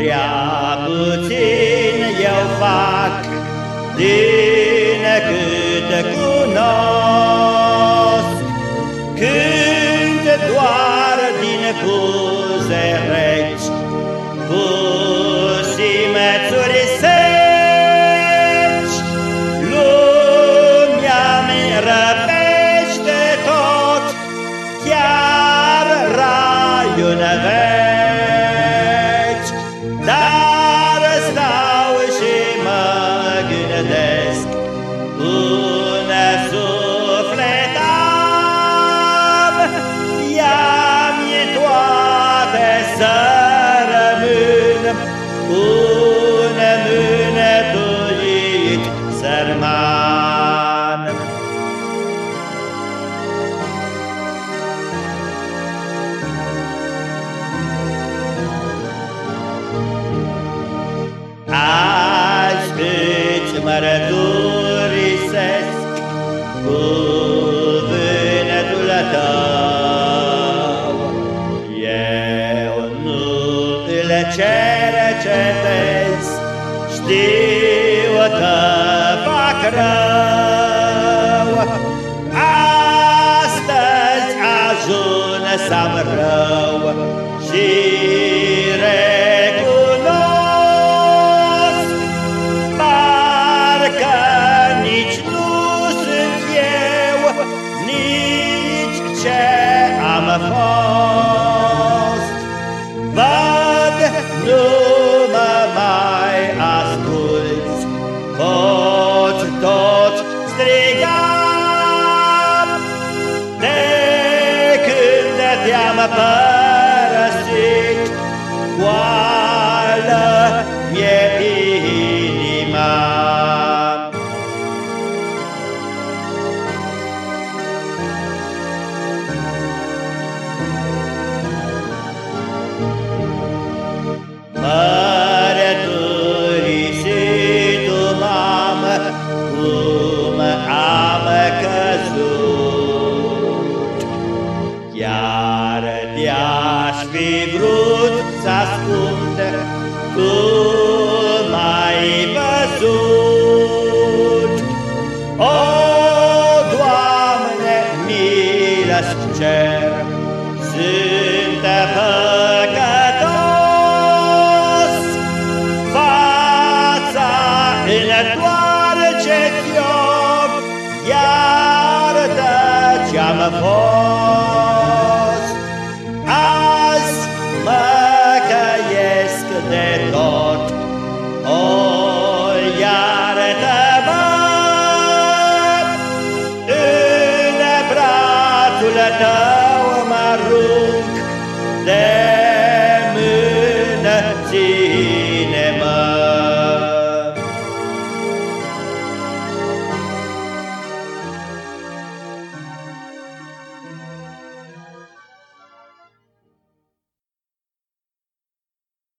prea puțin eu fac din cât cunosc. Când doar din buze reci cu simețuri seci Lumea mi răpește tot, chiar raiul veci gândesc un suflet am. Ia-mi toate să rămân un îți mărturisesc cuvântul tău. Eu nu îl cercetez Știu că fac rău. Astăzi ajun să-am rău Și am fost. Văd, nu mă mai asculți Pot tot striga. De când te-am părăsit Goală Chiar te-aș fi vrut să ascund Tu m-ai văzut. O, Doamne, milă-ți cer Sunt păcătos. Fața întoarce-ți-o Iartă ce-am fost Santa.